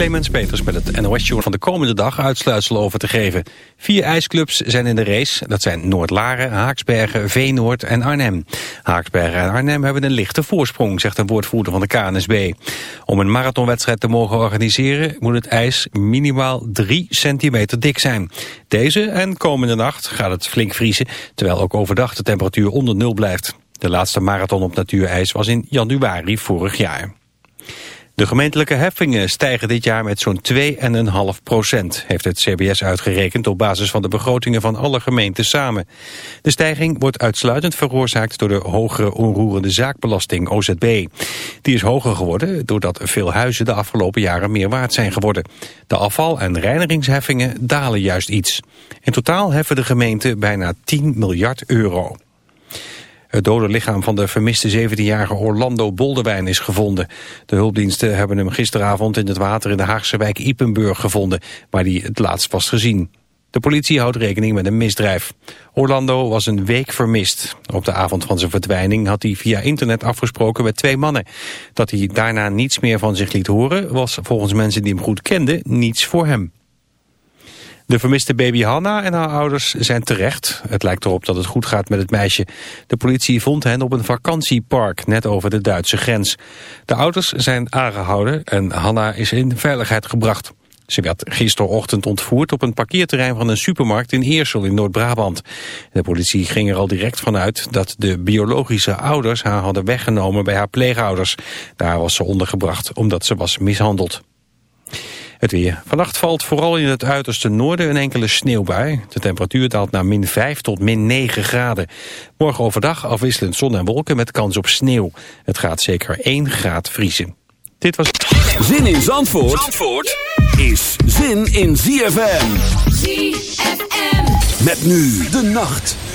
Clemens Peters met het NOS-journal van de komende dag uitsluitsel over te geven. Vier ijsclubs zijn in de race. Dat zijn Noord-Laren, Haaksbergen, Veenoord en Arnhem. Haaksbergen en Arnhem hebben een lichte voorsprong, zegt een woordvoerder van de KNSB. Om een marathonwedstrijd te mogen organiseren moet het ijs minimaal 3 centimeter dik zijn. Deze en komende nacht gaat het flink vriezen, terwijl ook overdag de temperatuur onder nul blijft. De laatste marathon op natuurijs was in januari vorig jaar. De gemeentelijke heffingen stijgen dit jaar met zo'n 2,5 procent, heeft het CBS uitgerekend op basis van de begrotingen van alle gemeenten samen. De stijging wordt uitsluitend veroorzaakt door de hogere onroerende zaakbelasting, OZB. Die is hoger geworden doordat veel huizen de afgelopen jaren meer waard zijn geworden. De afval- en reinigingsheffingen dalen juist iets. In totaal heffen de gemeenten bijna 10 miljard euro. Het dode lichaam van de vermiste 17-jarige Orlando Boldewijn is gevonden. De hulpdiensten hebben hem gisteravond in het water in de Haagse wijk Ipenburg gevonden, waar hij het laatst was gezien. De politie houdt rekening met een misdrijf. Orlando was een week vermist. Op de avond van zijn verdwijning had hij via internet afgesproken met twee mannen. Dat hij daarna niets meer van zich liet horen was volgens mensen die hem goed kenden niets voor hem. De vermiste baby Hanna en haar ouders zijn terecht. Het lijkt erop dat het goed gaat met het meisje. De politie vond hen op een vakantiepark net over de Duitse grens. De ouders zijn aangehouden en Hanna is in veiligheid gebracht. Ze werd gisterochtend ontvoerd op een parkeerterrein van een supermarkt in Eersel in Noord-Brabant. De politie ging er al direct vanuit dat de biologische ouders haar hadden weggenomen bij haar pleegouders. Daar was ze ondergebracht omdat ze was mishandeld. Het weer. Vannacht valt vooral in het uiterste noorden een enkele sneeuwbui. De temperatuur daalt naar min 5 tot min 9 graden. Morgen overdag afwisselend zon en wolken met kans op sneeuw. Het gaat zeker 1 graad vriezen. Dit was... Zin in Zandvoort, Zandvoort is zin in ZFM. ZFM. Met nu de nacht.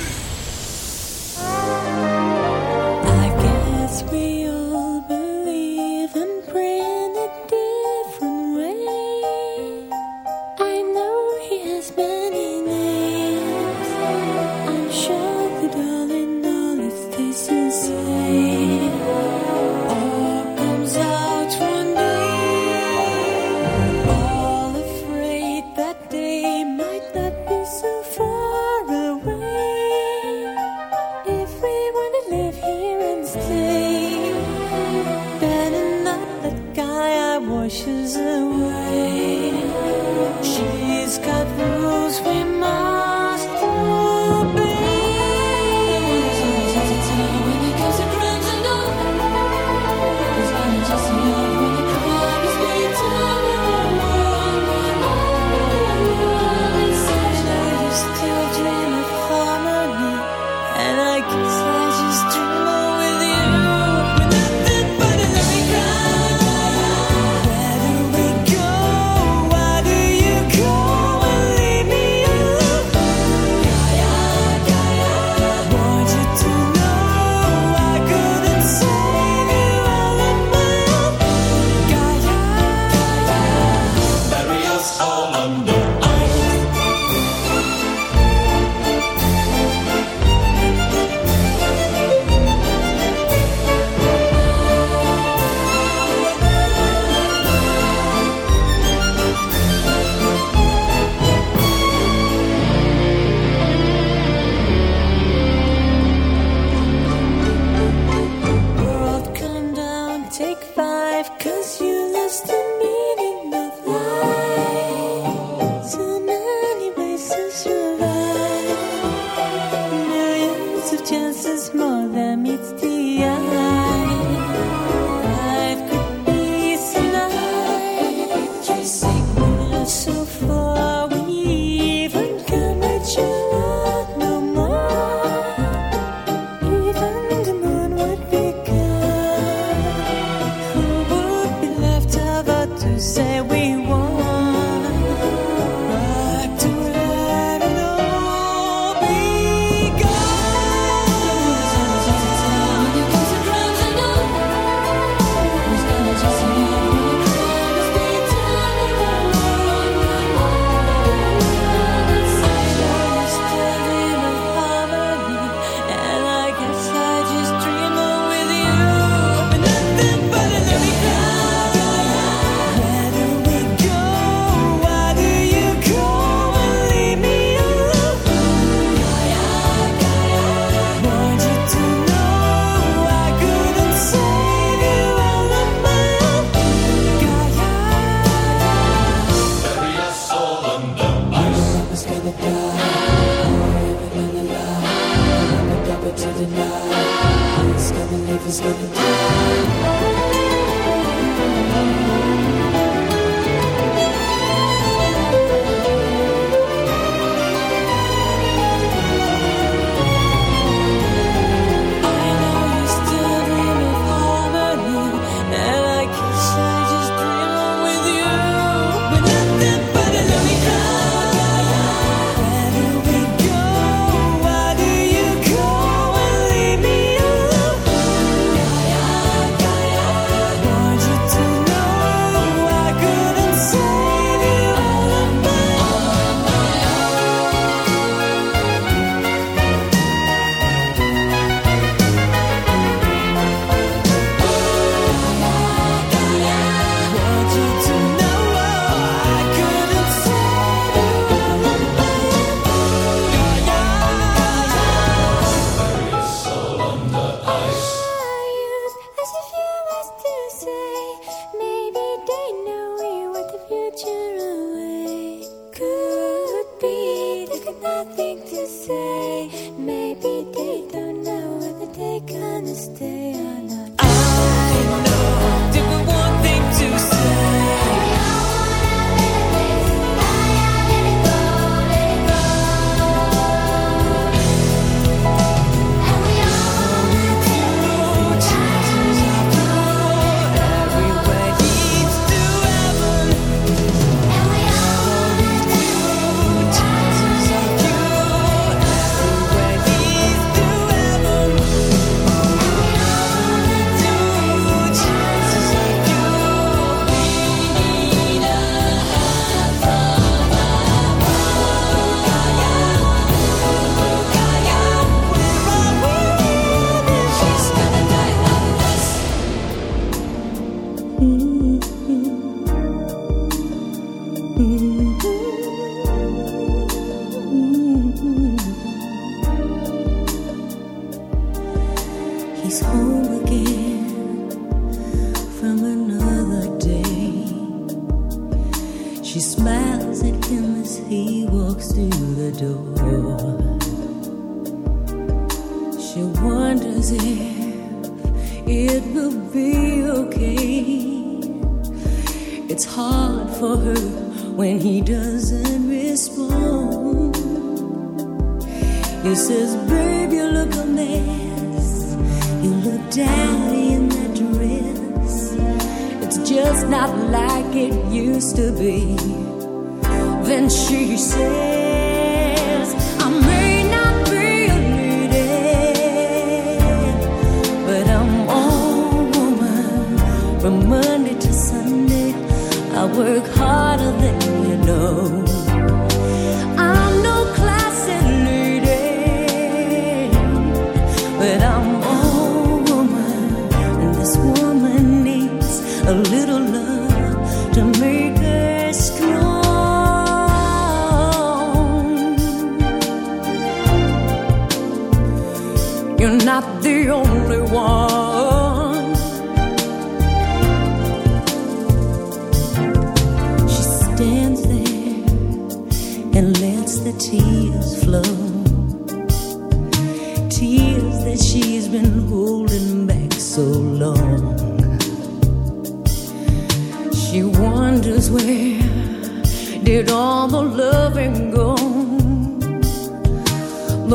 Mm-hmm.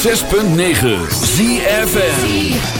106.9 ZFN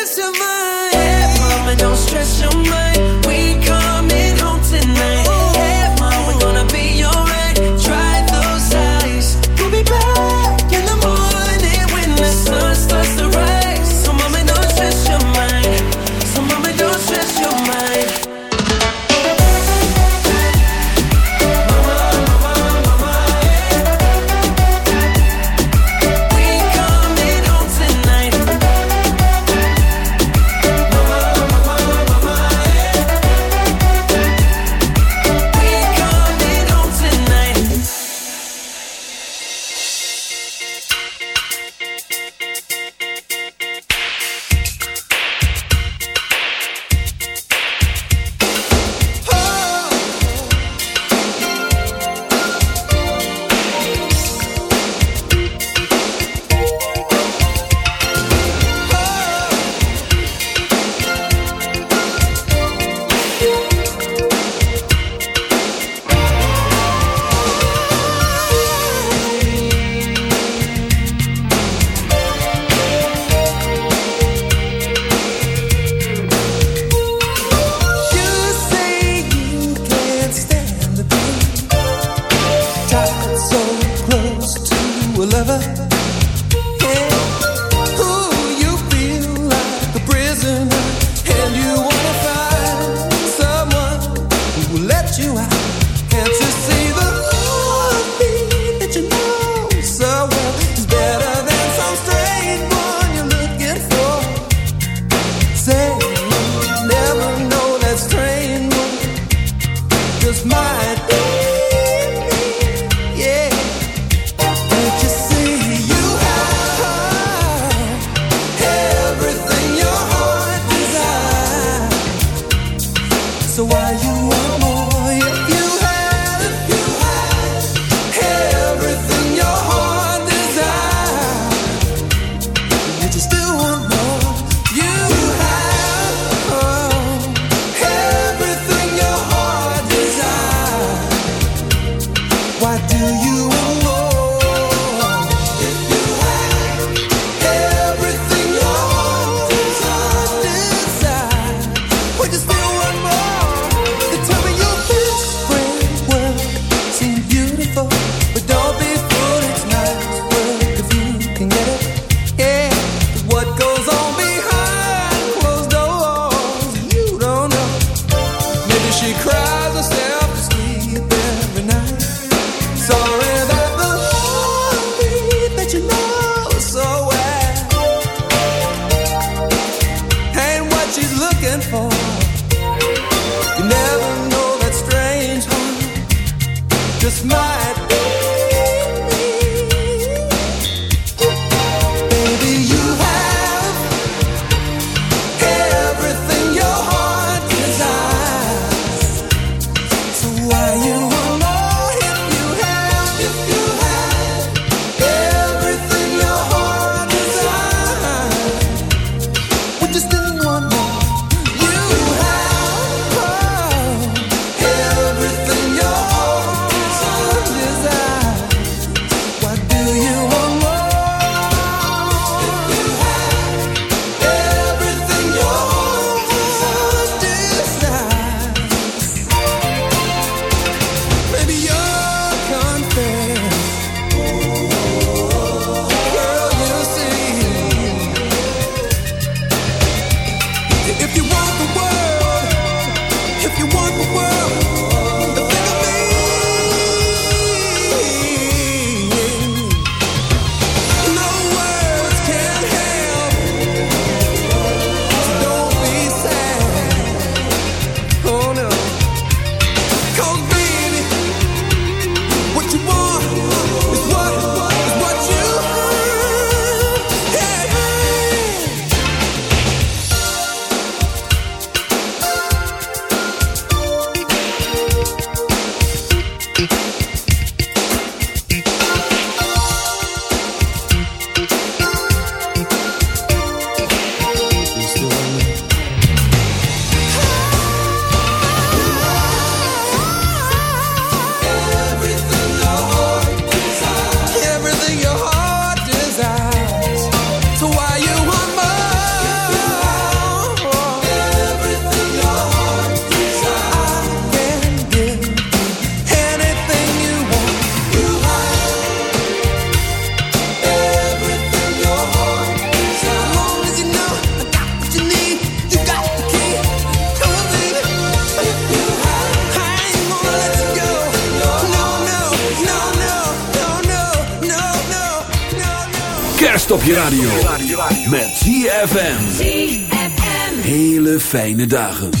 Fijne dagen.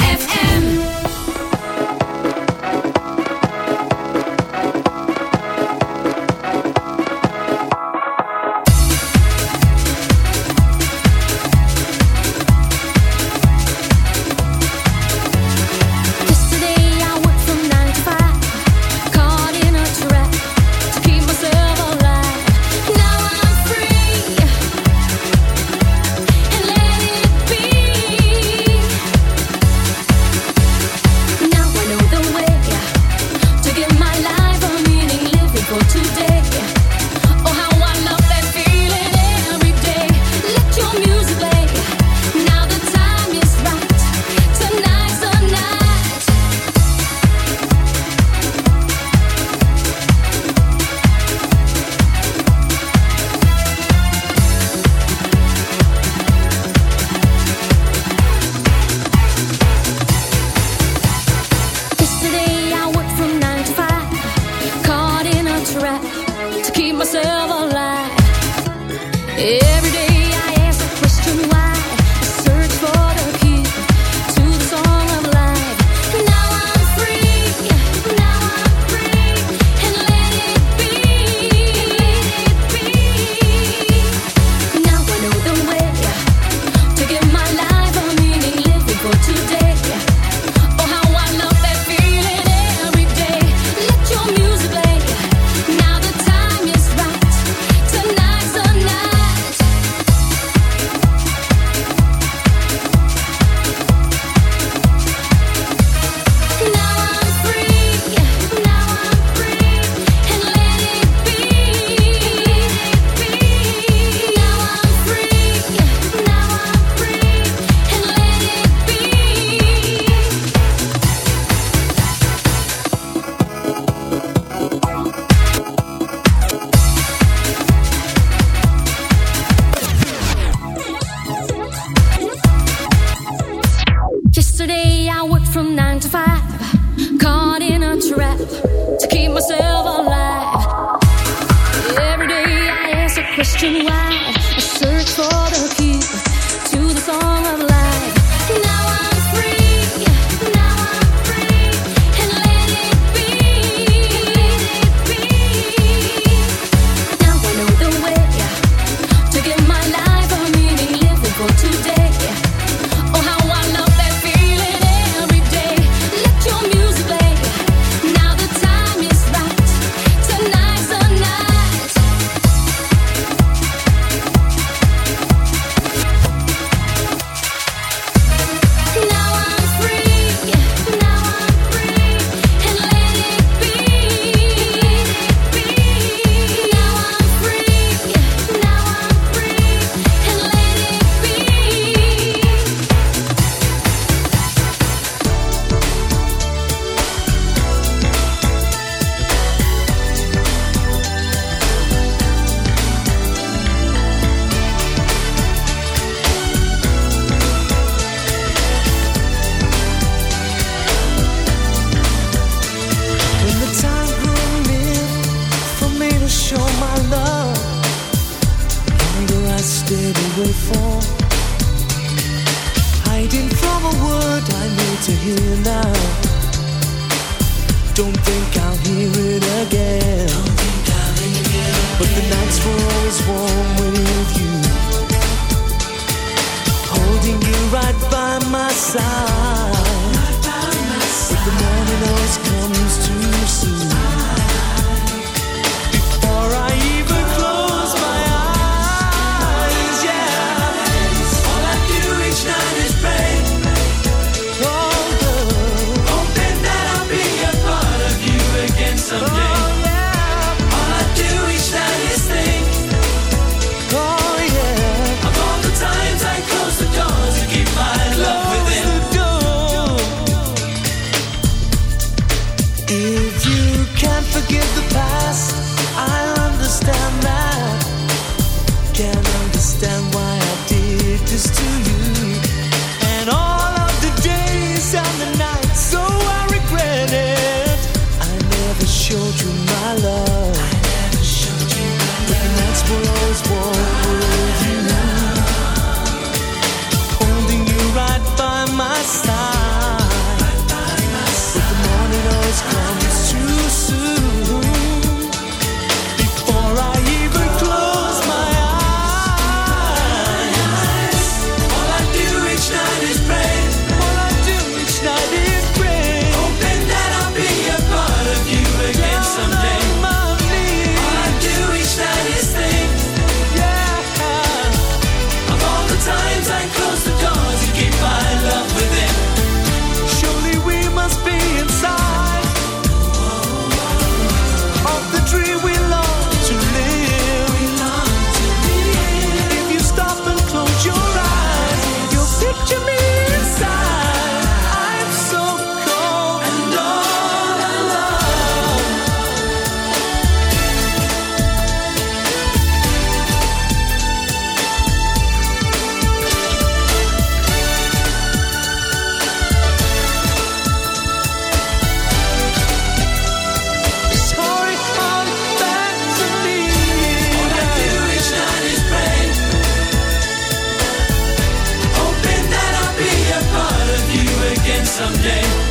Someday.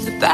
The sun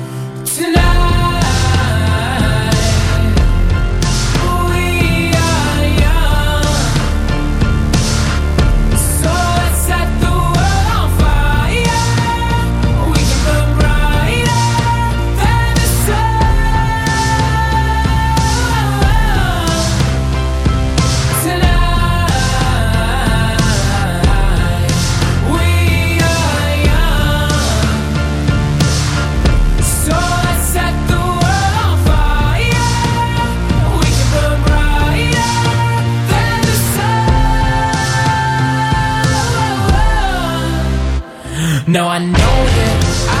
tonight. Now I know that.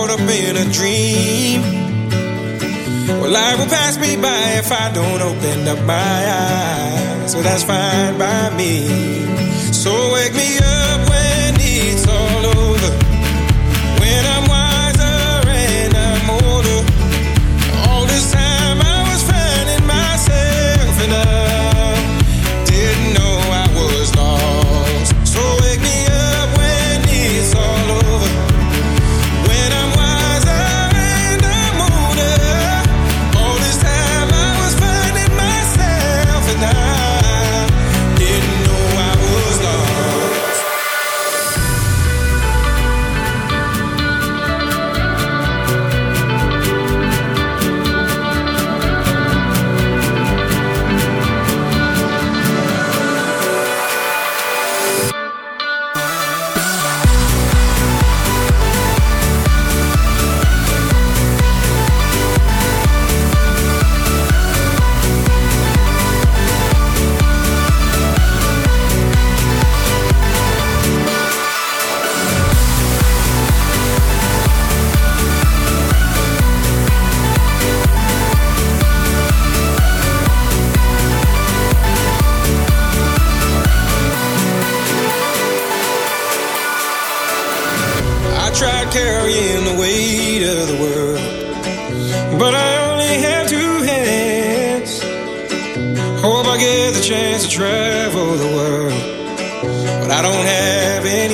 caught up in a dream. Well, life will pass me by if I don't open up my eyes. So that's fine by me. So wake me up when it's all over.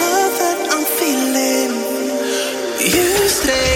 love that I'm feeling. You stay.